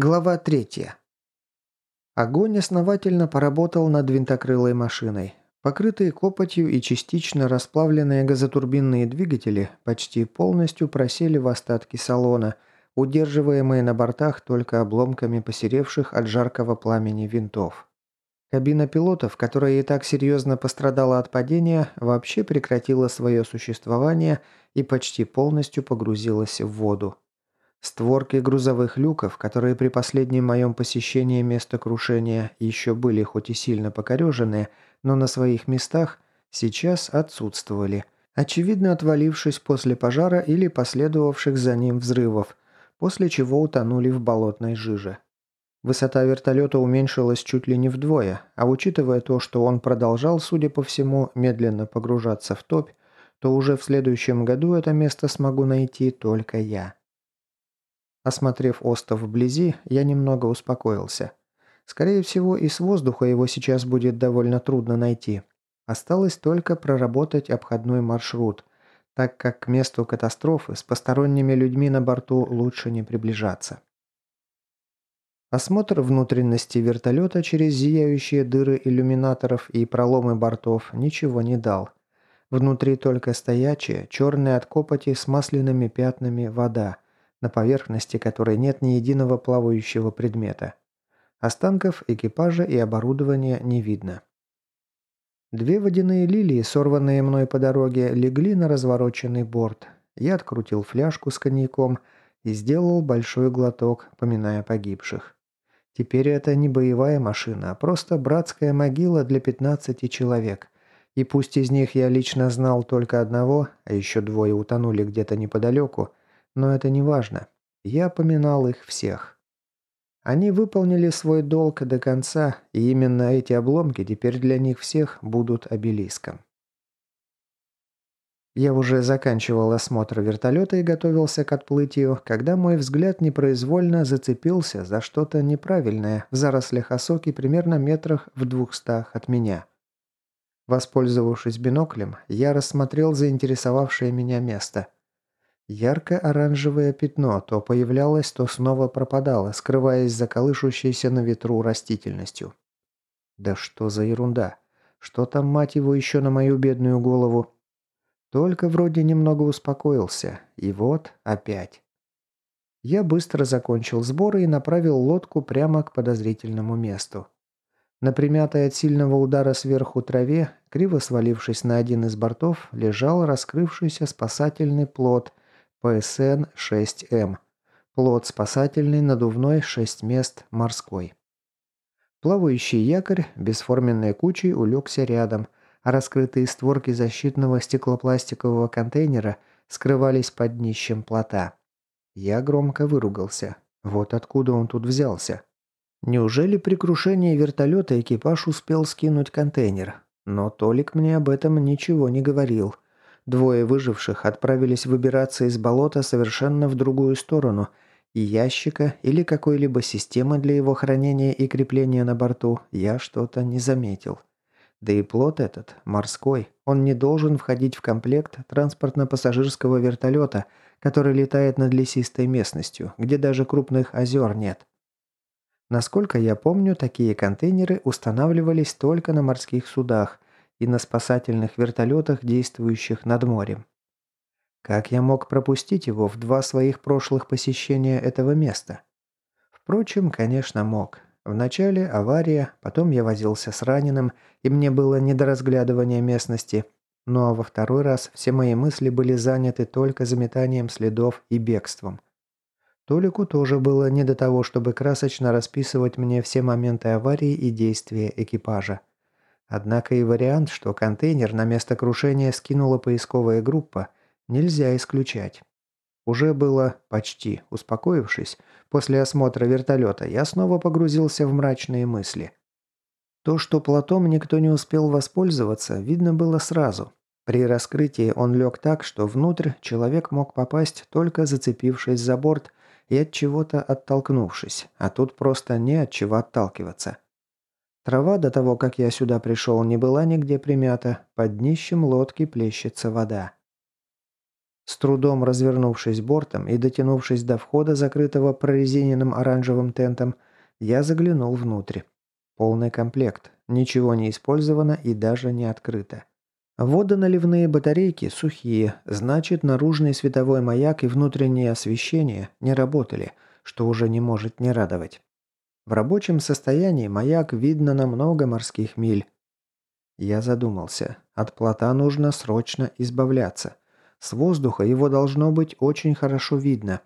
Глава третья. Огонь основательно поработал над винтокрылой машиной. Покрытые копотью и частично расплавленные газотурбинные двигатели почти полностью просели в остатки салона, удерживаемые на бортах только обломками посеревших от жаркого пламени винтов. Кабина пилотов, которая и так серьезно пострадала от падения, вообще прекратила свое существование и почти полностью погрузилась в воду. Створки грузовых люков, которые при последнем моем посещении места крушения еще были хоть и сильно покореженные, но на своих местах сейчас отсутствовали, очевидно отвалившись после пожара или последовавших за ним взрывов, после чего утонули в болотной жиже. Высота вертолета уменьшилась чуть ли не вдвое, а учитывая то, что он продолжал, судя по всему, медленно погружаться в топь, то уже в следующем году это место смогу найти только я. Осмотрев остров вблизи, я немного успокоился. Скорее всего, и с воздуха его сейчас будет довольно трудно найти. Осталось только проработать обходной маршрут, так как к месту катастрофы с посторонними людьми на борту лучше не приближаться. Осмотр внутренности вертолета через зияющие дыры иллюминаторов и проломы бортов ничего не дал. Внутри только стоячая, черная от копоти с масляными пятнами вода – на поверхности которой нет ни единого плавающего предмета. Останков экипажа и оборудования не видно. Две водяные лилии, сорванные мной по дороге, легли на развороченный борт. Я открутил фляжку с коньяком и сделал большой глоток, поминая погибших. Теперь это не боевая машина, а просто братская могила для 15 человек. И пусть из них я лично знал только одного, а еще двое утонули где-то неподалеку, но это не важно. Я поминал их всех. Они выполнили свой долг до конца, и именно эти обломки теперь для них всех будут обелиском. Я уже заканчивал осмотр вертолета и готовился к отплытию, когда мой взгляд непроизвольно зацепился за что-то неправильное в зарослях осоки примерно метрах в двухстах от меня. Воспользовавшись биноклем, я рассмотрел заинтересовавшее меня место – Ярко-оранжевое пятно то появлялось, то снова пропадало, скрываясь за колышущейся на ветру растительностью. Да что за ерунда? Что там, мать его, еще на мою бедную голову? Только вроде немного успокоился. И вот опять. Я быстро закончил сборы и направил лодку прямо к подозрительному месту. На примятой от сильного удара сверху траве, криво свалившись на один из бортов, лежал раскрывшийся спасательный плот – ПСН-6М. Плот спасательный, надувной, 6 мест, морской. Плавающий якорь бесформенной кучей улегся рядом, а раскрытые створки защитного стеклопластикового контейнера скрывались под днищем плота. Я громко выругался. Вот откуда он тут взялся. Неужели при крушении вертолета экипаж успел скинуть контейнер? Но Толик мне об этом ничего не говорил. Двое выживших отправились выбираться из болота совершенно в другую сторону, и ящика или какой-либо системы для его хранения и крепления на борту я что-то не заметил. Да и плот этот, морской, он не должен входить в комплект транспортно-пассажирского вертолета, который летает над лесистой местностью, где даже крупных озер нет. Насколько я помню, такие контейнеры устанавливались только на морских судах – и на спасательных вертолетах, действующих над морем. Как я мог пропустить его в два своих прошлых посещения этого места? Впрочем, конечно, мог. Вначале авария, потом я возился с раненым, и мне было не до разглядывания местности. Ну а во второй раз все мои мысли были заняты только заметанием следов и бегством. Толику тоже было не до того, чтобы красочно расписывать мне все моменты аварии и действия экипажа. Однако и вариант, что контейнер на место крушения скинула поисковая группа, нельзя исключать. Уже было почти успокоившись, после осмотра вертолета я снова погрузился в мрачные мысли. То, что платом никто не успел воспользоваться, видно было сразу. При раскрытии он лег так, что внутрь человек мог попасть, только зацепившись за борт и от чего-то оттолкнувшись, а тут просто не от чего отталкиваться. Трава до того, как я сюда пришел, не была нигде примята, под днищем лодки плещется вода. С трудом развернувшись бортом и дотянувшись до входа, закрытого прорезиненным оранжевым тентом, я заглянул внутрь. Полный комплект, ничего не использовано и даже не открыто. Водоналивные батарейки сухие, значит наружный световой маяк и внутреннее освещение не работали, что уже не может не радовать. В рабочем состоянии маяк видно на много морских миль. Я задумался. От плота нужно срочно избавляться. С воздуха его должно быть очень хорошо видно.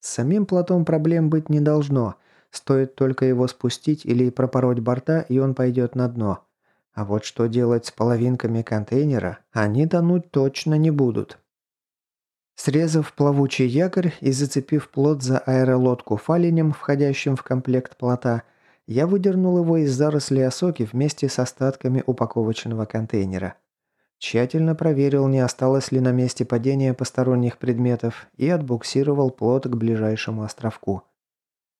С самим плотом проблем быть не должно. Стоит только его спустить или пропороть борта, и он пойдет на дно. А вот что делать с половинками контейнера, они тонуть точно не будут. Срезав плавучий якорь и зацепив плот за аэролодку фалинем, входящим в комплект плота, я выдернул его из зарослей осоки вместе с остатками упаковочного контейнера. Тщательно проверил, не осталось ли на месте падения посторонних предметов и отбуксировал плот к ближайшему островку.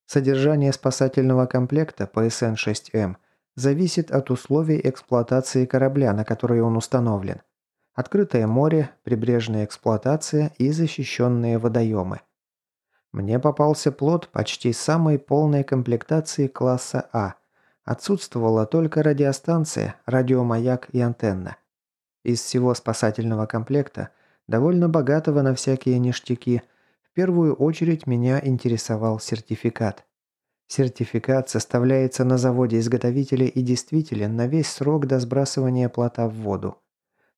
Содержание спасательного комплекта ПСН-6М зависит от условий эксплуатации корабля, на который он установлен. Открытое море, прибрежная эксплуатация и защищенные водоемы. Мне попался плот почти самой полной комплектации класса А. Отсутствовала только радиостанция, радиомаяк и антенна. Из всего спасательного комплекта, довольно богатого на всякие ништяки, в первую очередь меня интересовал сертификат. Сертификат составляется на заводе-изготовителе и действителен на весь срок до сбрасывания плота в воду.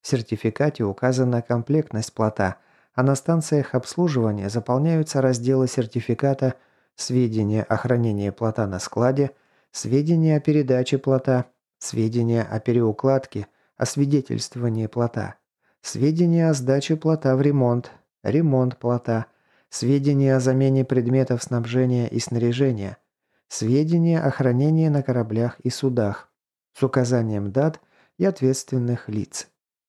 В сертификате указана комплектность плота, а на станциях обслуживания заполняются разделы сертификата «Сведения о хранении плота на складе», «Сведения о передаче плота», «Сведения о переукладке», освидетельствование плота, сведения о сдаче плота в ремонт, ремонт плота, сведения о замене предметов снабжения и снаряжения, сведения о хранении на кораблях и судах, с указанием дат и ответственных лиц.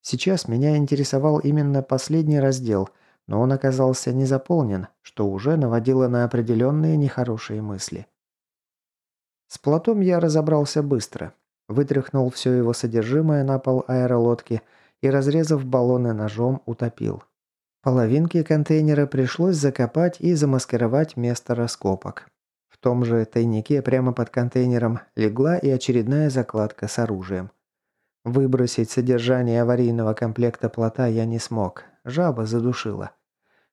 Сейчас меня интересовал именно последний раздел, но он оказался не заполнен, что уже наводило на определенные нехорошие мысли. С плотом я разобрался быстро. Вытряхнул все его содержимое на пол аэролодки и, разрезав баллоны ножом, утопил. Половинки контейнера пришлось закопать и замаскировать место раскопок. В том же тайнике прямо под контейнером легла и очередная закладка с оружием. Выбросить содержание аварийного комплекта плота я не смог. Жаба задушила.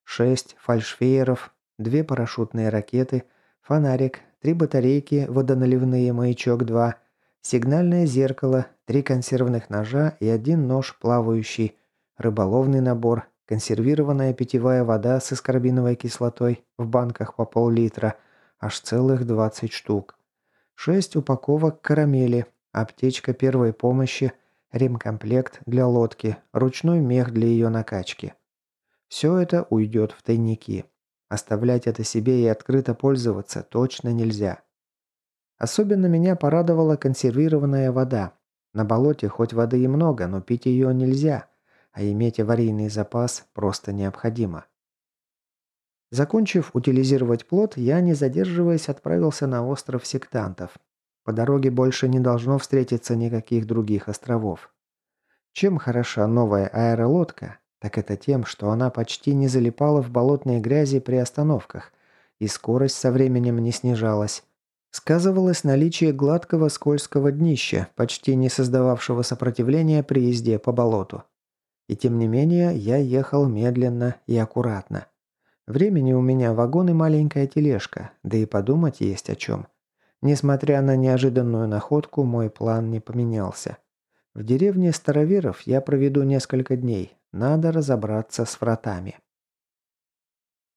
Шесть фальшфееров, две парашютные ракеты, фонарик, три батарейки, водоналивные маячок-2, сигнальное зеркало, три консервных ножа и один нож плавающий, рыболовный набор, консервированная питьевая вода с аскорбиновой кислотой в банках по пол-литра, аж целых 20 штук. Шесть упаковок карамели, аптечка первой помощи, ремкомплект для лодки, ручной мех для ее накачки. Все это уйдет в тайники. Оставлять это себе и открыто пользоваться точно нельзя. Особенно меня порадовала консервированная вода. На болоте хоть воды и много, но пить ее нельзя, а иметь аварийный запас просто необходимо. Закончив утилизировать плод, я, не задерживаясь, отправился на остров сектантов. По дороге больше не должно встретиться никаких других островов. Чем хороша новая аэролодка, так это тем, что она почти не залипала в болотной грязи при остановках, и скорость со временем не снижалась, сказывалось наличие гладкого скользкого днища, почти не создававшего сопротивления при езде по болоту. И тем не менее, я ехал медленно и аккуратно. Времени у меня вагон и маленькая тележка, да и подумать есть о чем. Несмотря на неожиданную находку, мой план не поменялся. В деревне Староверов я проведу несколько дней. Надо разобраться с вратами.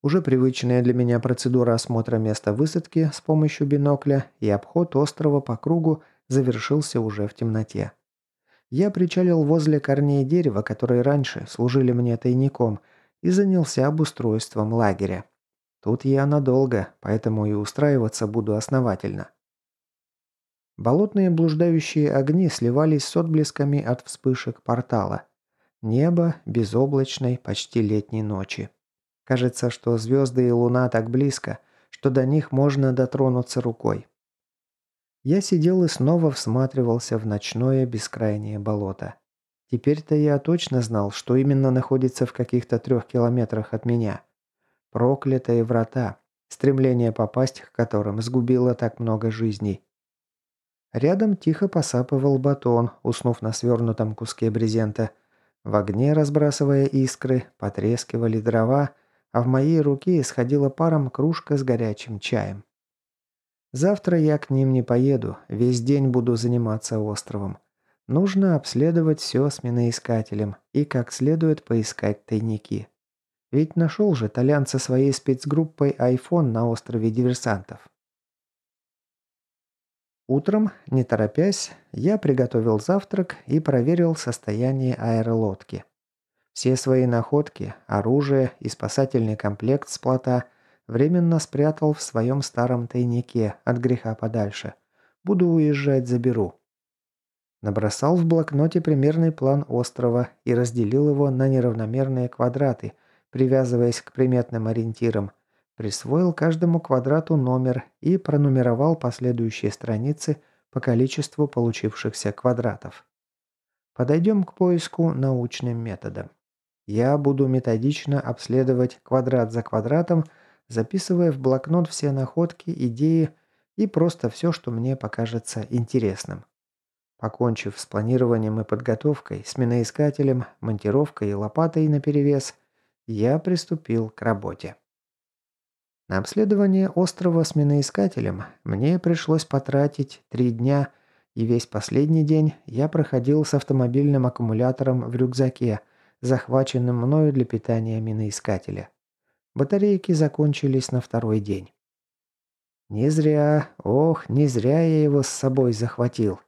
Уже привычная для меня процедура осмотра места высадки с помощью бинокля и обход острова по кругу завершился уже в темноте. Я причалил возле корней дерева, которые раньше служили мне тайником, и занялся обустройством лагеря. Тут я надолго, поэтому и устраиваться буду основательно. Болотные блуждающие огни сливались с отблесками от вспышек портала. Небо безоблачной, почти летней ночи. Кажется, что звезды и луна так близко, что до них можно дотронуться рукой. Я сидел и снова всматривался в ночное бескрайнее болото. Теперь-то я точно знал, что именно находится в каких-то трех километрах от меня. Проклятые врата, стремление попасть к которым сгубило так много жизней. Рядом тихо посапывал батон, уснув на свернутом куске брезента. В огне, разбрасывая искры, потрескивали дрова, а в моей руке исходила паром кружка с горячим чаем. Завтра я к ним не поеду, весь день буду заниматься островом. Нужно обследовать все с миноискателем и как следует поискать тайники. Ведь нашел же Толян со своей спецгруппой iPhone на острове диверсантов. Утром, не торопясь, я приготовил завтрак и проверил состояние аэролодки. Все свои находки, оружие и спасательный комплект с плота временно спрятал в своем старом тайнике от греха подальше. Буду уезжать, заберу. Набросал в блокноте примерный план острова и разделил его на неравномерные квадраты, привязываясь к приметным ориентирам, Присвоил каждому квадрату номер и пронумеровал последующие страницы по количеству получившихся квадратов. Подойдем к поиску научным методом. Я буду методично обследовать квадрат за квадратом, записывая в блокнот все находки, идеи и просто все, что мне покажется интересным. Покончив с планированием и подготовкой, сменоискателем, монтировкой и лопатой наперевес, я приступил к работе. На обследование острова с миноискателем мне пришлось потратить три дня, и весь последний день я проходил с автомобильным аккумулятором в рюкзаке, захваченным мною для питания миноискателя. Батарейки закончились на второй день. Не зря, ох, не зря я его с собой захватил.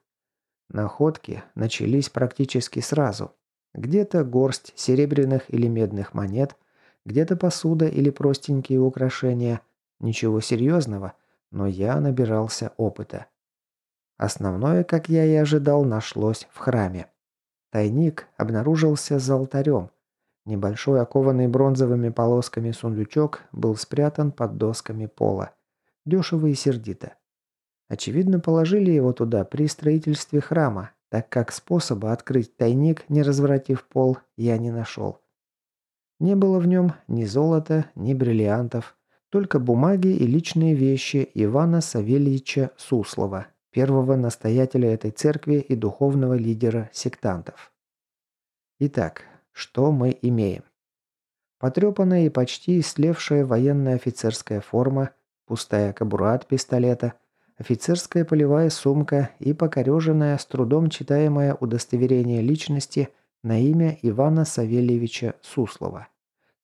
Находки начались практически сразу. Где-то горсть серебряных или медных монет – где-то посуда или простенькие украшения. Ничего серьезного, но я набирался опыта. Основное, как я и ожидал, нашлось в храме. Тайник обнаружился за алтарем. Небольшой окованный бронзовыми полосками сундучок был спрятан под досками пола. Дешево и сердито. Очевидно, положили его туда при строительстве храма, так как способа открыть тайник, не разворотив пол, я не нашел. Не было в нем ни золота, ни бриллиантов, только бумаги и личные вещи Ивана Савельича Суслова, первого настоятеля этой церкви и духовного лидера сектантов. Итак, что мы имеем? Потрепанная и почти истлевшая военная офицерская форма, пустая кобура от пистолета, офицерская полевая сумка и покореженное, с трудом читаемое удостоверение личности – на имя Ивана Савельевича Суслова.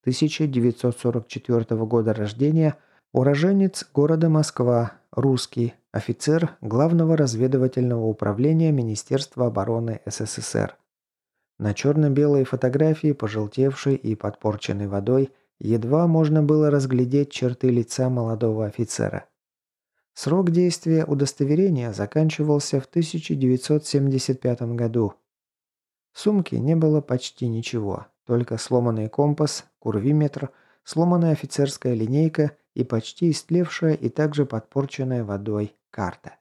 1944 года рождения, уроженец города Москва, русский, офицер Главного разведывательного управления Министерства обороны СССР. На черно-белой фотографии, пожелтевшей и подпорченной водой, едва можно было разглядеть черты лица молодого офицера. Срок действия удостоверения заканчивался в 1975 году, в сумке не было почти ничего, только сломанный компас, курвиметр, сломанная офицерская линейка и почти истлевшая и также подпорченная водой карта.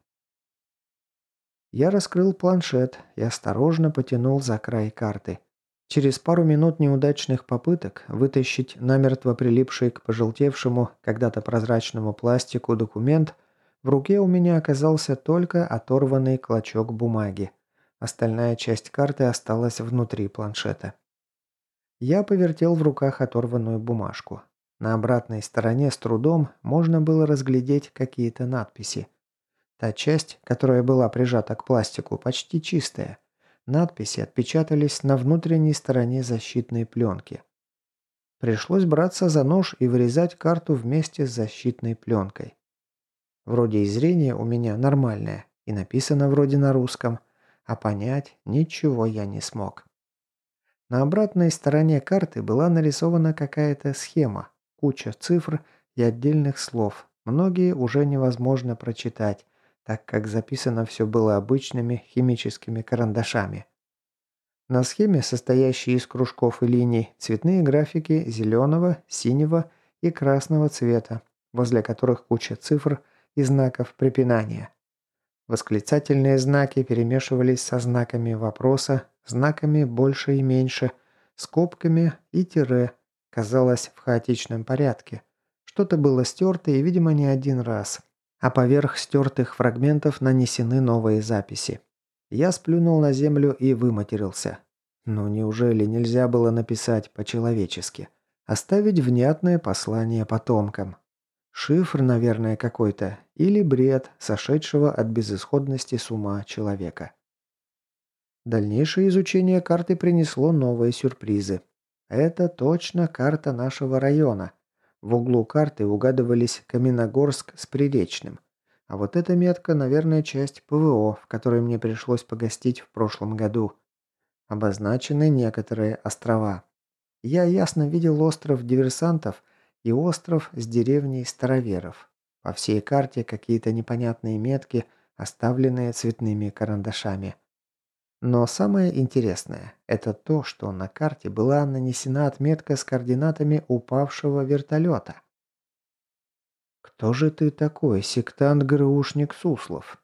Я раскрыл планшет и осторожно потянул за край карты. Через пару минут неудачных попыток вытащить намертво прилипший к пожелтевшему, когда-то прозрачному пластику документ, в руке у меня оказался только оторванный клочок бумаги. Остальная часть карты осталась внутри планшета. Я повертел в руках оторванную бумажку. На обратной стороне с трудом можно было разглядеть какие-то надписи. Та часть, которая была прижата к пластику, почти чистая. Надписи отпечатались на внутренней стороне защитной пленки. Пришлось браться за нож и вырезать карту вместе с защитной пленкой. Вроде и зрение у меня нормальное, и написано вроде на русском – а понять ничего я не смог. На обратной стороне карты была нарисована какая-то схема, куча цифр и отдельных слов. Многие уже невозможно прочитать, так как записано все было обычными химическими карандашами. На схеме, состоящей из кружков и линий, цветные графики зеленого, синего и красного цвета, возле которых куча цифр и знаков препинания. Восклицательные знаки перемешивались со знаками вопроса, знаками «больше» и «меньше», скобками и тире, казалось, в хаотичном порядке. Что-то было стерто и, видимо, не один раз. А поверх стертых фрагментов нанесены новые записи. Я сплюнул на землю и выматерился. Ну неужели нельзя было написать по-человечески? Оставить внятное послание потомкам? Шифр, наверное, какой-то. Или бред, сошедшего от безысходности с ума человека. Дальнейшее изучение карты принесло новые сюрпризы. Это точно карта нашего района. В углу карты угадывались Каменогорск с Приречным. А вот эта метка, наверное, часть ПВО, в которой мне пришлось погостить в прошлом году. Обозначены некоторые острова. Я ясно видел остров диверсантов – и остров с деревней староверов. По всей карте какие-то непонятные метки, оставленные цветными карандашами. Но самое интересное – это то, что на карте была нанесена отметка с координатами упавшего вертолета. «Кто же ты такой, сектант-ГРУшник Суслов?»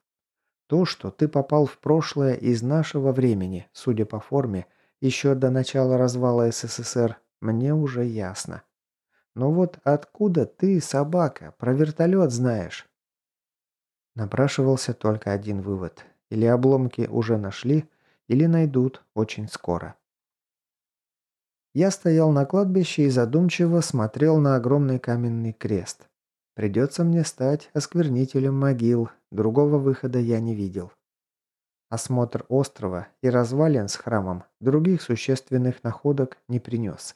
То, что ты попал в прошлое из нашего времени, судя по форме, еще до начала развала СССР, мне уже ясно. Но вот откуда ты, собака, про вертолет знаешь?» Напрашивался только один вывод. Или обломки уже нашли, или найдут очень скоро. Я стоял на кладбище и задумчиво смотрел на огромный каменный крест. Придется мне стать осквернителем могил, другого выхода я не видел. Осмотр острова и развалин с храмом других существенных находок не принес.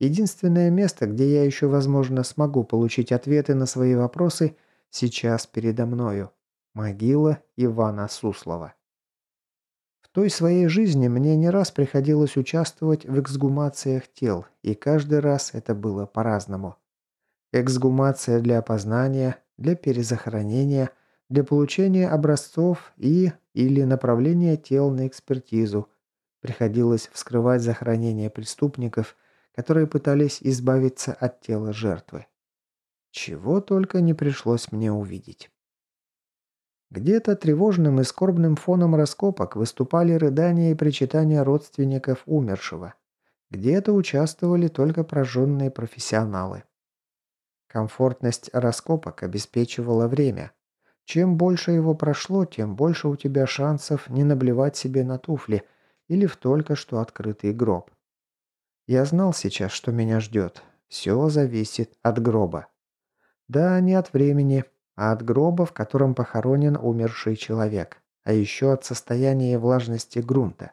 Единственное место, где я еще, возможно, смогу получить ответы на свои вопросы, сейчас передо мною. Могила Ивана Суслова. В той своей жизни мне не раз приходилось участвовать в эксгумациях тел, и каждый раз это было по-разному. Эксгумация для опознания, для перезахоронения, для получения образцов и или направления тел на экспертизу. Приходилось вскрывать захоронения преступников – которые пытались избавиться от тела жертвы. Чего только не пришлось мне увидеть. Где-то тревожным и скорбным фоном раскопок выступали рыдания и причитания родственников умершего. Где-то участвовали только прожженные профессионалы. Комфортность раскопок обеспечивала время. Чем больше его прошло, тем больше у тебя шансов не наблевать себе на туфли или в только что открытый гроб. Я знал сейчас, что меня ждет. Все зависит от гроба. Да, не от времени, а от гроба, в котором похоронен умерший человек, а еще от состояния влажности грунта.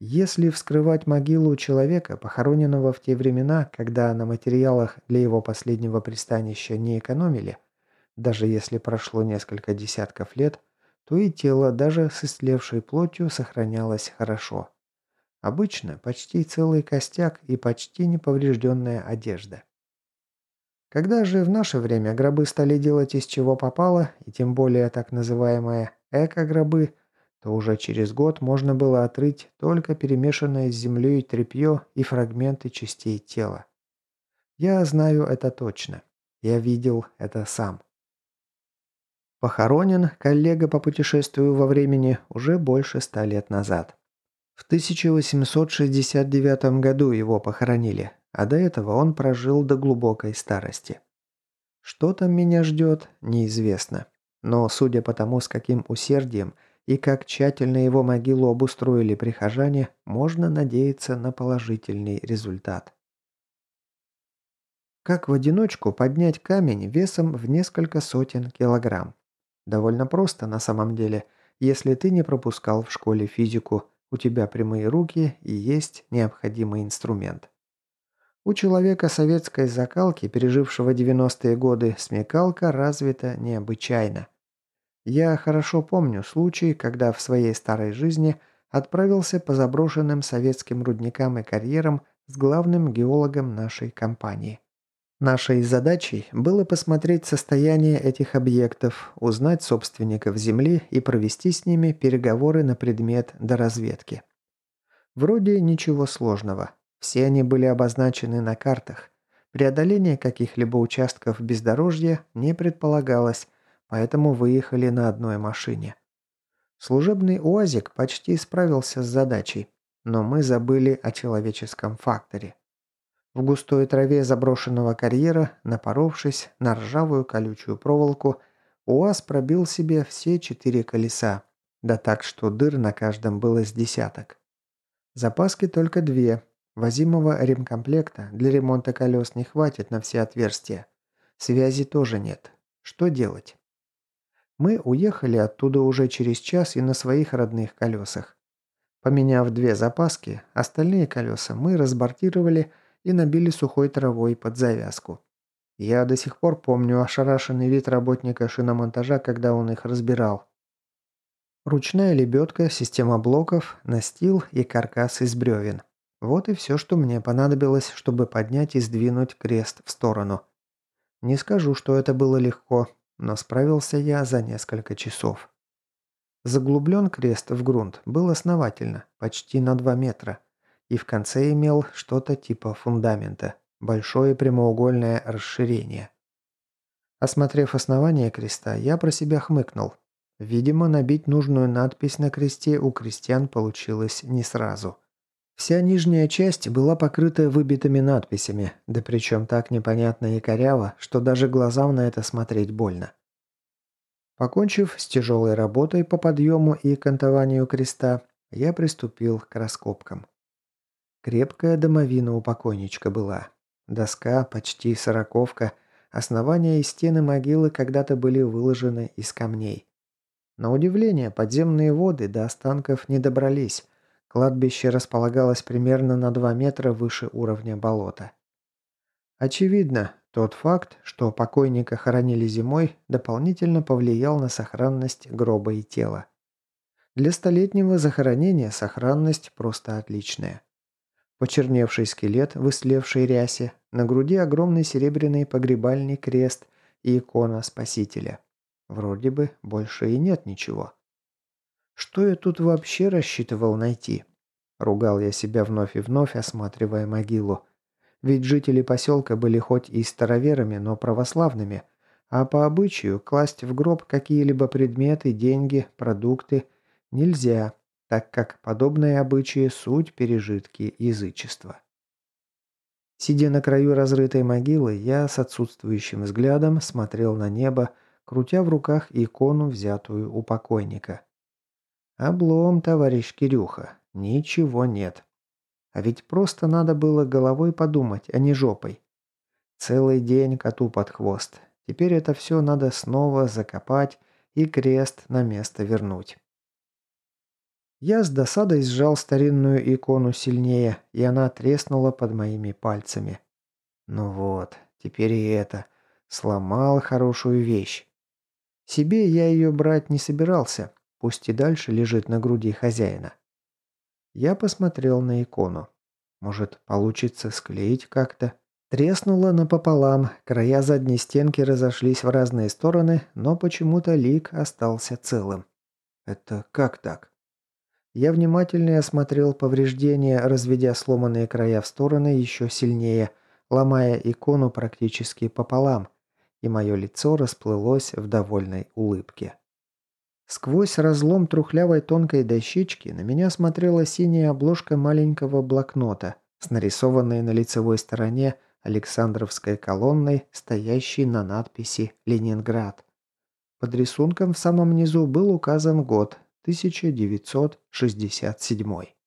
Если вскрывать могилу человека, похороненного в те времена, когда на материалах для его последнего пристанища не экономили, даже если прошло несколько десятков лет, то и тело даже с истлевшей плотью сохранялось хорошо. Обычно почти целый костяк и почти неповрежденная одежда. Когда же в наше время гробы стали делать из чего попало, и тем более так называемые эко-гробы, то уже через год можно было отрыть только перемешанное с землей тряпье и фрагменты частей тела. Я знаю это точно. Я видел это сам. Похоронен коллега по путешествию во времени уже больше ста лет назад. В 1869 году его похоронили, а до этого он прожил до глубокой старости. Что там меня ждет, неизвестно. Но судя по тому, с каким усердием и как тщательно его могилу обустроили прихожане, можно надеяться на положительный результат. Как в одиночку поднять камень весом в несколько сотен килограмм? Довольно просто на самом деле, если ты не пропускал в школе физику – у тебя прямые руки и есть необходимый инструмент. У человека советской закалки, пережившего 90-е годы, смекалка развита необычайно. Я хорошо помню случай, когда в своей старой жизни отправился по заброшенным советским рудникам и карьерам с главным геологом нашей компании. Нашей задачей было посмотреть состояние этих объектов, узнать собственников земли и провести с ними переговоры на предмет доразведки. Вроде ничего сложного. Все они были обозначены на картах. Преодоление каких-либо участков бездорожья не предполагалось, поэтому выехали на одной машине. Служебный УАЗик почти справился с задачей, но мы забыли о человеческом факторе. В густой траве заброшенного карьера, напоровшись на ржавую колючую проволоку, УАЗ пробил себе все четыре колеса, да так, что дыр на каждом было с десяток. Запаски только две. Возимого ремкомплекта для ремонта колес не хватит на все отверстия. Связи тоже нет. Что делать? Мы уехали оттуда уже через час и на своих родных колесах. Поменяв две запаски, остальные колеса мы разбортировали и набили сухой травой под завязку. Я до сих пор помню ошарашенный вид работника шиномонтажа, когда он их разбирал. Ручная лебедка, система блоков, настил и каркас из бревен. Вот и все, что мне понадобилось, чтобы поднять и сдвинуть крест в сторону. Не скажу, что это было легко, но справился я за несколько часов. Заглублен крест в грунт был основательно, почти на 2 метра, и в конце имел что-то типа фундамента, большое прямоугольное расширение. Осмотрев основание креста, я про себя хмыкнул. Видимо, набить нужную надпись на кресте у крестьян получилось не сразу. Вся нижняя часть была покрыта выбитыми надписями, да причем так непонятно и коряво, что даже глазам на это смотреть больно. Покончив с тяжелой работой по подъему и кантованию креста, я приступил к раскопкам. Крепкая домовина у покойничка была. Доска, почти сороковка, основания и стены могилы когда-то были выложены из камней. На удивление, подземные воды до останков не добрались – Кладбище располагалось примерно на 2 метра выше уровня болота. Очевидно, тот факт, что покойника хоронили зимой, дополнительно повлиял на сохранность гроба и тела. Для столетнего захоронения сохранность просто отличная. Почерневший скелет в истлевшей рясе, на груди огромный серебряный погребальный крест и икона Спасителя. Вроде бы больше и нет ничего. Что я тут вообще рассчитывал найти? Ругал я себя вновь и вновь, осматривая могилу. Ведь жители поселка были хоть и староверами, но православными, а по обычаю класть в гроб какие-либо предметы, деньги, продукты нельзя, так как подобные обычаи – суть пережитки язычества. Сидя на краю разрытой могилы, я с отсутствующим взглядом смотрел на небо, крутя в руках икону, взятую у покойника. Облом, товарищ Кирюха. Ничего нет. А ведь просто надо было головой подумать, а не жопой. Целый день коту под хвост. Теперь это все надо снова закопать и крест на место вернуть. Я с досадой сжал старинную икону сильнее, и она треснула под моими пальцами. Ну вот, теперь и это. Сломал хорошую вещь. Себе я ее брать не собирался, Пусть и дальше лежит на груди хозяина. Я посмотрел на икону. Может, получится склеить как-то? Треснуло напополам, края задней стенки разошлись в разные стороны, но почему-то лик остался целым. Это как так? Я внимательно осмотрел повреждения, разведя сломанные края в стороны еще сильнее, ломая икону практически пополам, и мое лицо расплылось в довольной улыбке. Сквозь разлом трухлявой тонкой дощечки на меня смотрела синяя обложка маленького блокнота с нарисованной на лицевой стороне Александровской колонной, стоящей на надписи «Ленинград». Под рисунком в самом низу был указан год – 1967.